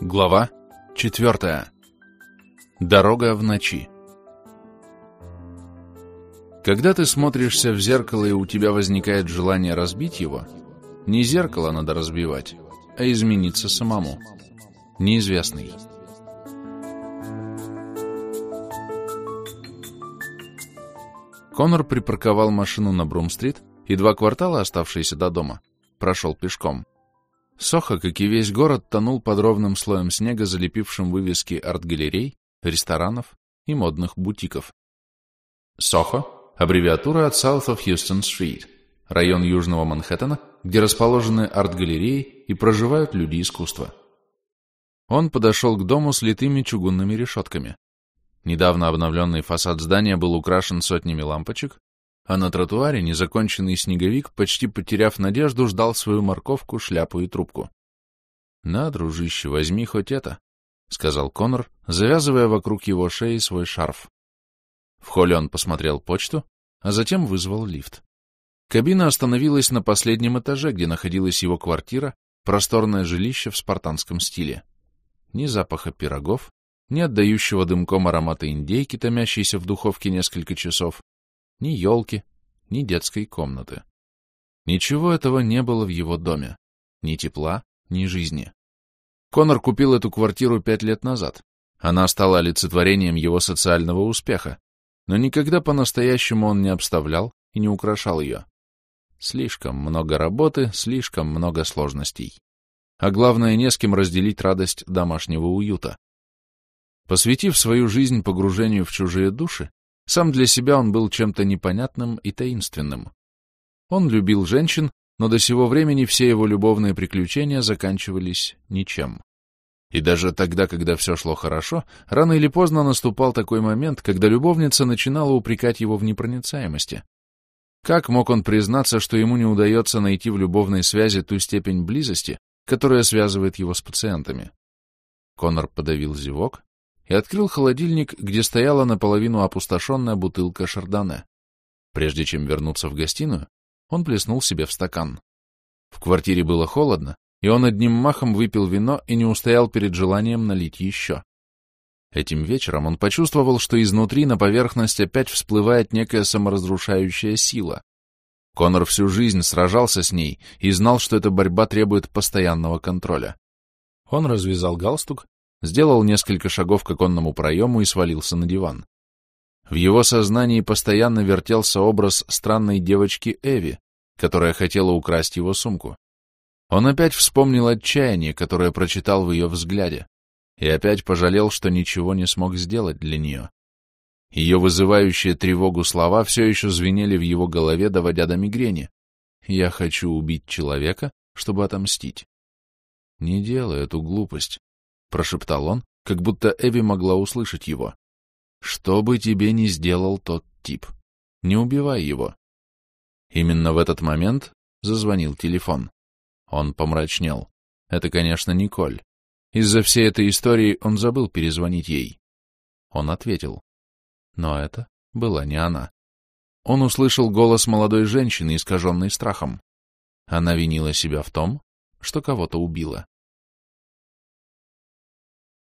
Глава четвертая. Дорога в ночи. Когда ты смотришься в зеркало и у тебя возникает желание разбить его, не зеркало надо разбивать, а измениться самому. Неизвестный. Конор припарковал машину на Брум-стрит и два квартала, оставшиеся до дома, прошел пешком. Сохо, как и весь город, тонул под ровным слоем снега, залепившим вывески арт-галерей, ресторанов и модных бутиков. Сохо — аббревиатура от South of Houston Street, район Южного Манхэттена, где расположены арт-галереи и проживают люди искусства. Он подошел к дому с литыми чугунными решетками. Недавно обновленный фасад здания был украшен сотнями лампочек, а на тротуаре незаконченный снеговик, почти потеряв надежду, ждал свою морковку, шляпу и трубку. — На, дружище, возьми хоть это, — сказал Конор, завязывая вокруг его шеи свой шарф. В холле он посмотрел почту, а затем вызвал лифт. Кабина остановилась на последнем этаже, где находилась его квартира, просторное жилище в спартанском стиле. Ни запаха пирогов, ни отдающего дымком аромата индейки, томящейся в духовке несколько часов, ни елки, ни детской комнаты. Ничего этого не было в его доме. Ни тепла, ни жизни. Конор купил эту квартиру пять лет назад. Она стала олицетворением его социального успеха, но никогда по-настоящему он не обставлял и не украшал ее. Слишком много работы, слишком много сложностей. А главное, не с кем разделить радость домашнего уюта. Посвятив свою жизнь погружению в чужие души, сам для себя он был чем-то непонятным и таинственным. Он любил женщин, но до сего времени все его любовные приключения заканчивались ничем. И даже тогда, когда все шло хорошо, рано или поздно наступал такой момент, когда любовница начинала упрекать его в непроницаемости. Как мог он признаться, что ему не удается найти в любовной связи ту степень близости, которая связывает его с пациентами? Конор подавил зевок и открыл холодильник, где стояла наполовину опустошенная бутылка шардоне. Прежде чем вернуться в гостиную, он плеснул себе в стакан. В квартире было холодно, и он одним махом выпил вино и не устоял перед желанием налить еще. Этим вечером он почувствовал, что изнутри на поверхность опять всплывает некая саморазрушающая сила. Конор всю жизнь сражался с ней и знал, что эта борьба требует постоянного контроля. Он развязал галстук сделал несколько шагов к оконному проему и свалился на диван. В его сознании постоянно вертелся образ странной девочки Эви, которая хотела украсть его сумку. Он опять вспомнил отчаяние, которое прочитал в ее взгляде, и опять пожалел, что ничего не смог сделать для нее. Ее вызывающие тревогу слова все еще звенели в его голове, доводя до мигрени. «Я хочу убить человека, чтобы отомстить». Не делай эту глупость прошептал он, как будто Эви могла услышать его. Что бы тебе ни сделал тот тип, не убивай его. Именно в этот момент зазвонил телефон. Он помрачнел. Это, конечно, Николь. Из-за всей этой истории он забыл перезвонить ей. Он ответил. Но это была не она. Он услышал голос молодой женщины, искаженной страхом. Она винила себя в том, что кого-то убила.